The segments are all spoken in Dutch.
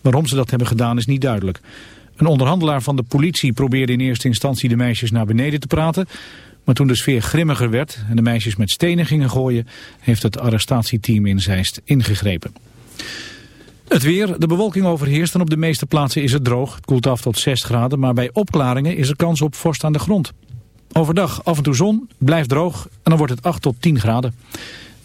Waarom ze dat hebben gedaan is niet duidelijk. Een onderhandelaar van de politie probeerde in eerste instantie de meisjes naar beneden te praten. Maar toen de sfeer grimmiger werd en de meisjes met stenen gingen gooien... heeft het arrestatieteam in Zeist ingegrepen. Het weer, de bewolking overheerst en op de meeste plaatsen is het droog. Het koelt af tot 6 graden, maar bij opklaringen is er kans op vorst aan de grond. Overdag af en toe zon, blijft droog en dan wordt het 8 tot 10 graden.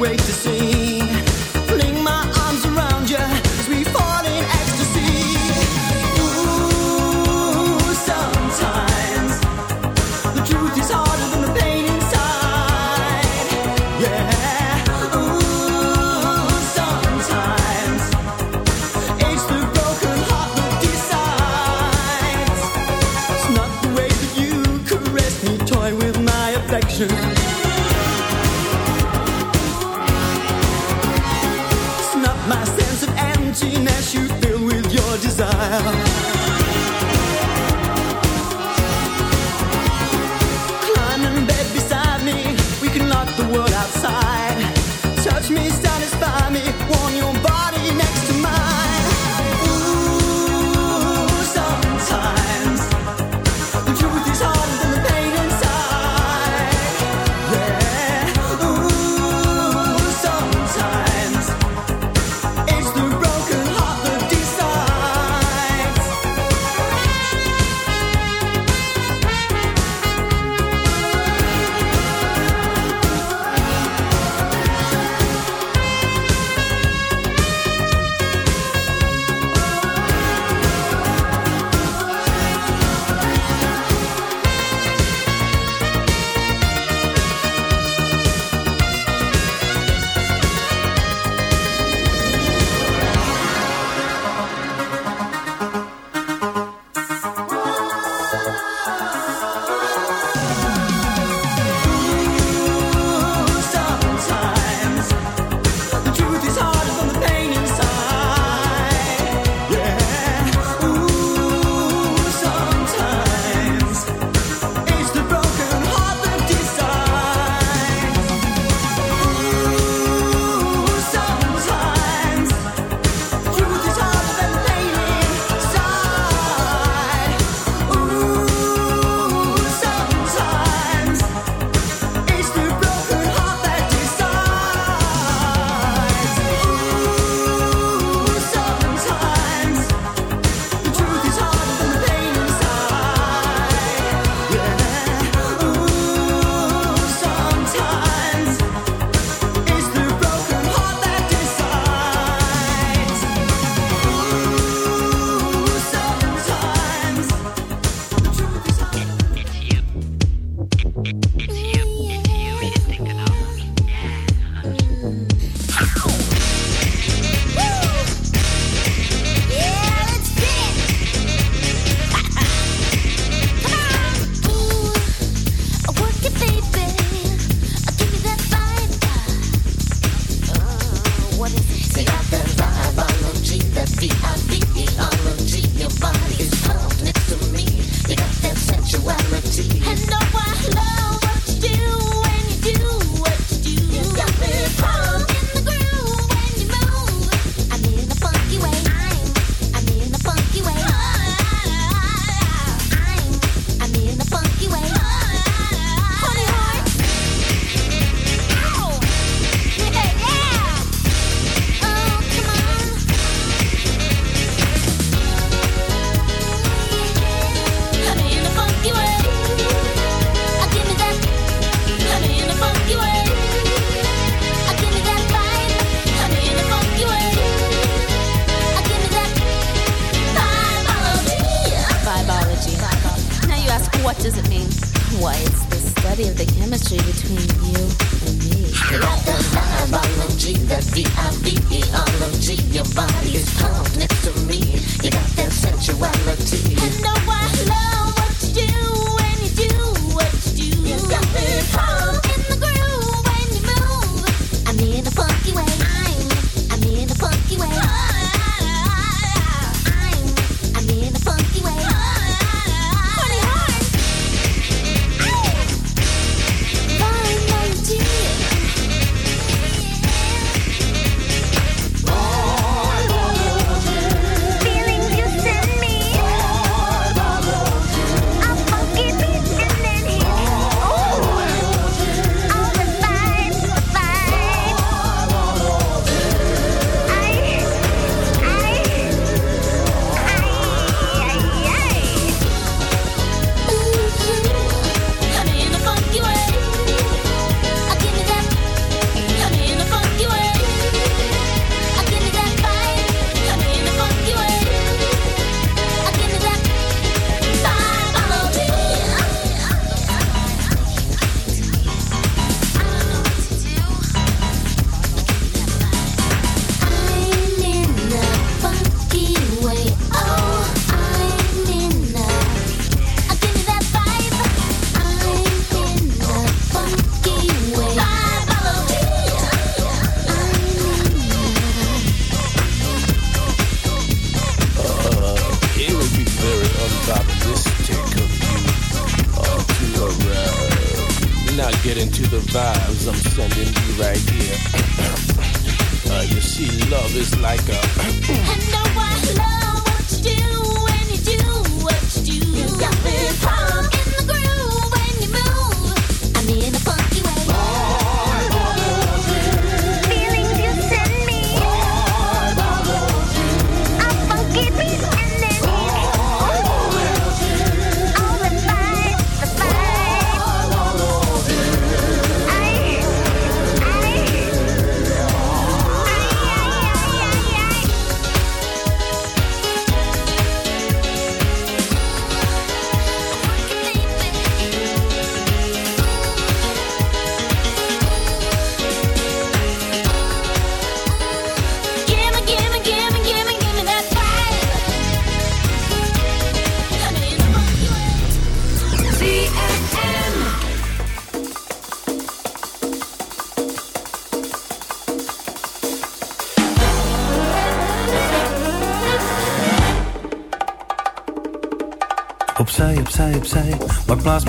Wait to see.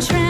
contract.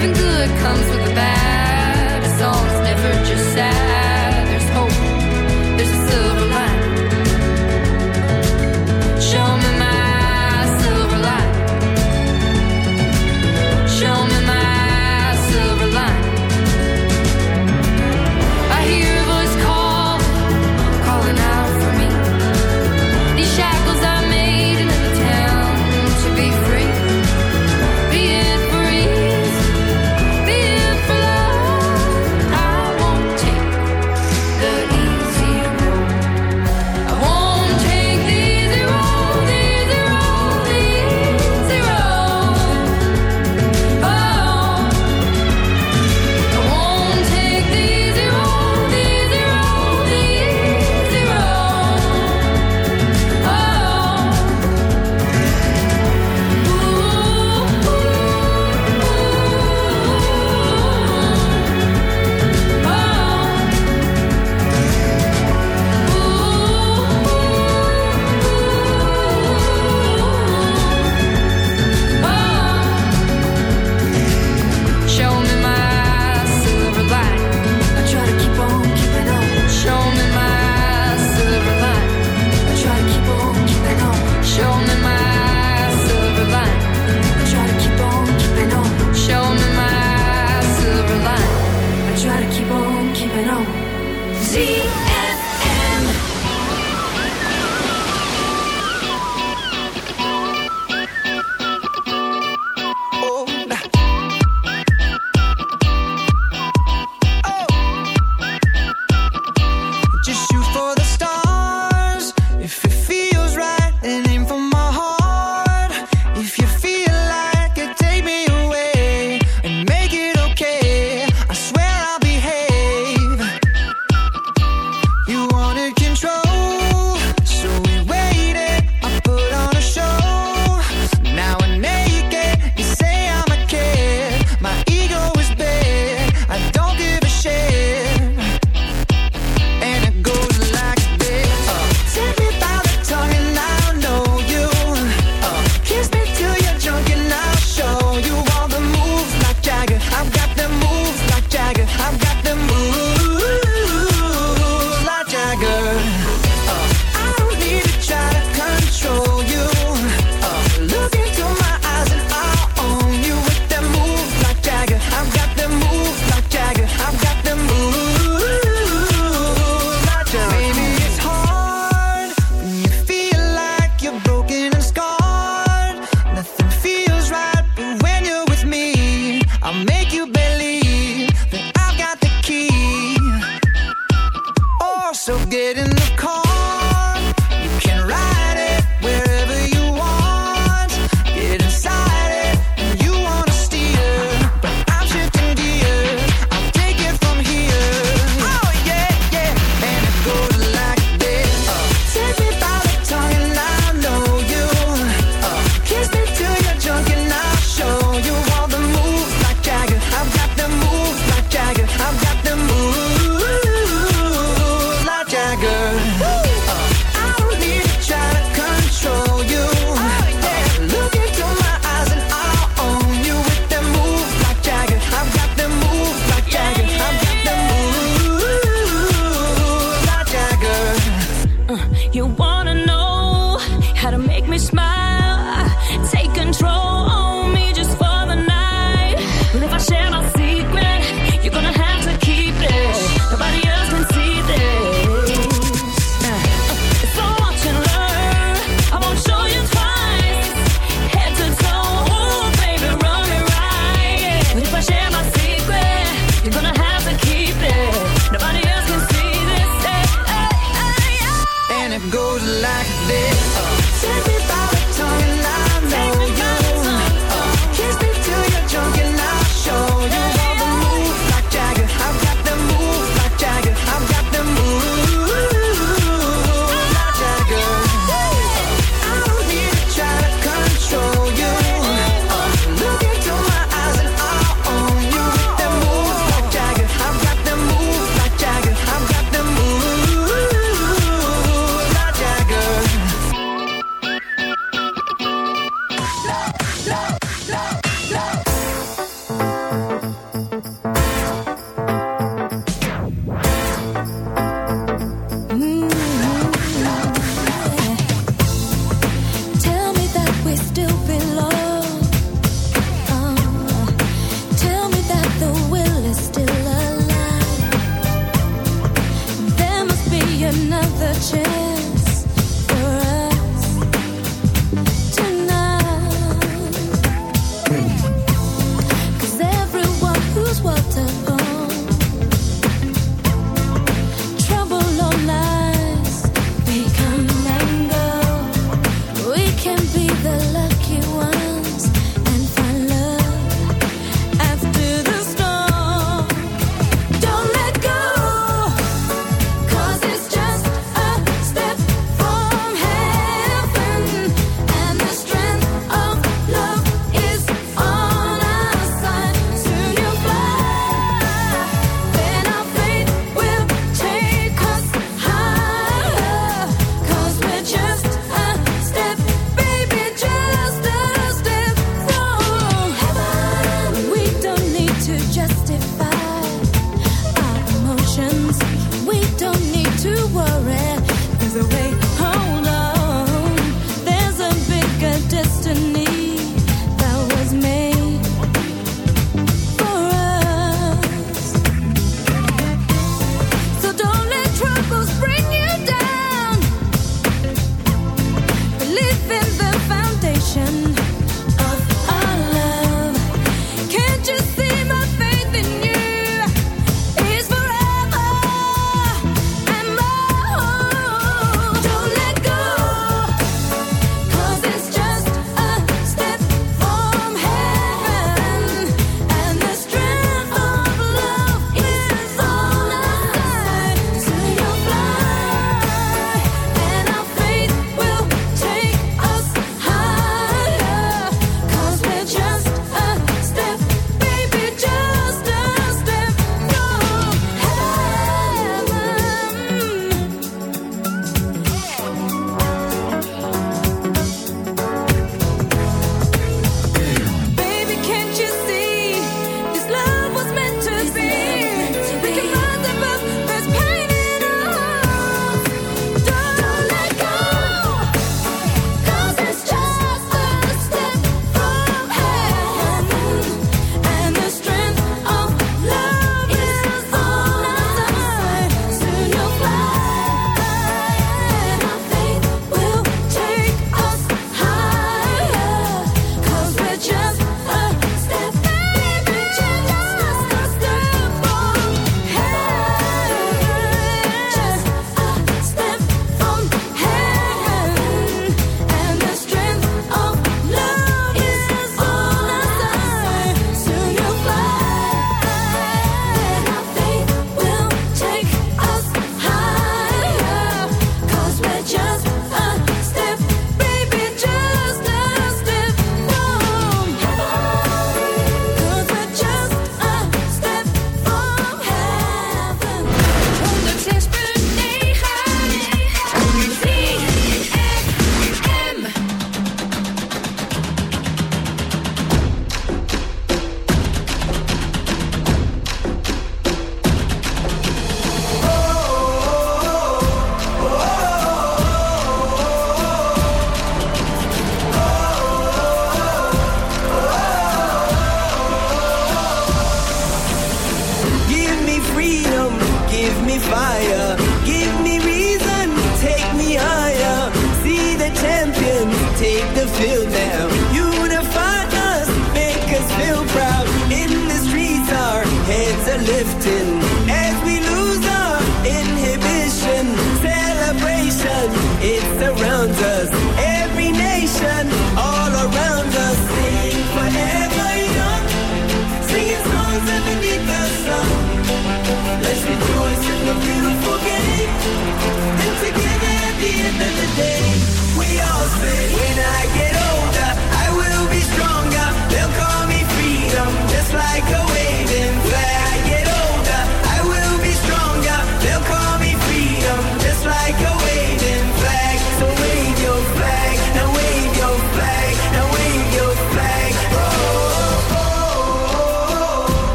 Something good comes with the bad. It's almost never just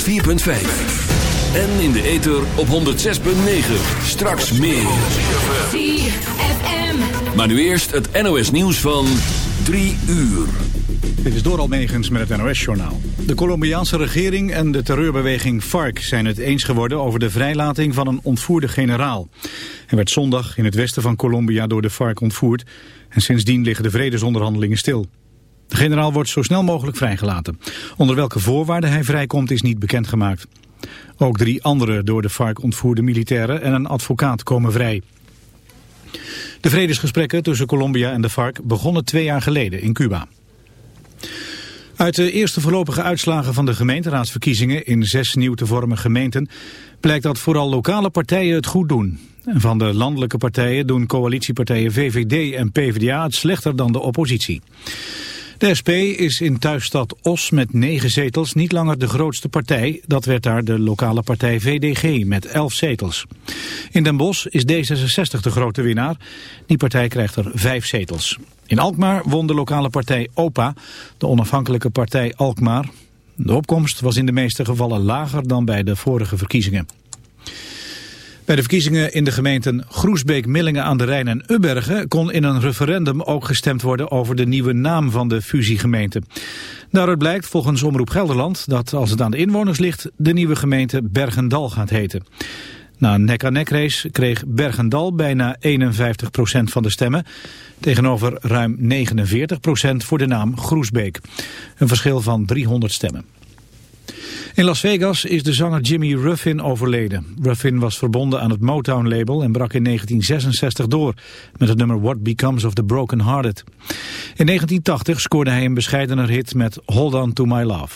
4.5 En in de ether op 106.9. Straks meer. Maar nu eerst het NOS nieuws van 3 uur. Dit is Doral Megens met het NOS-journaal. De Colombiaanse regering en de terreurbeweging FARC zijn het eens geworden... over de vrijlating van een ontvoerde generaal. Hij werd zondag in het westen van Colombia door de FARC ontvoerd... en sindsdien liggen de vredesonderhandelingen stil. De generaal wordt zo snel mogelijk vrijgelaten. Onder welke voorwaarden hij vrijkomt is niet bekendgemaakt. Ook drie andere door de FARC ontvoerde militairen en een advocaat komen vrij. De vredesgesprekken tussen Colombia en de FARC begonnen twee jaar geleden in Cuba. Uit de eerste voorlopige uitslagen van de gemeenteraadsverkiezingen in zes nieuw te vormen gemeenten blijkt dat vooral lokale partijen het goed doen. En van de landelijke partijen doen coalitiepartijen VVD en PvdA het slechter dan de oppositie. De SP is in thuisstad Os met negen zetels niet langer de grootste partij. Dat werd daar de lokale partij VDG met elf zetels. In Den Bosch is D66 de grote winnaar. Die partij krijgt er vijf zetels. In Alkmaar won de lokale partij OPA, de onafhankelijke partij Alkmaar. De opkomst was in de meeste gevallen lager dan bij de vorige verkiezingen. Bij de verkiezingen in de gemeenten Groesbeek, Millingen aan de Rijn en Ubbergen kon in een referendum ook gestemd worden over de nieuwe naam van de fusiegemeente. Daaruit blijkt volgens Omroep Gelderland dat als het aan de inwoners ligt de nieuwe gemeente Bergendal gaat heten. Na een nek-aan-nek race kreeg Bergendal bijna 51% van de stemmen, tegenover ruim 49% voor de naam Groesbeek. Een verschil van 300 stemmen. In Las Vegas is de zanger Jimmy Ruffin overleden. Ruffin was verbonden aan het Motown-label en brak in 1966 door met het nummer What Becomes of the Broken Hearted. In 1980 scoorde hij een bescheidener hit met Hold On To My Love.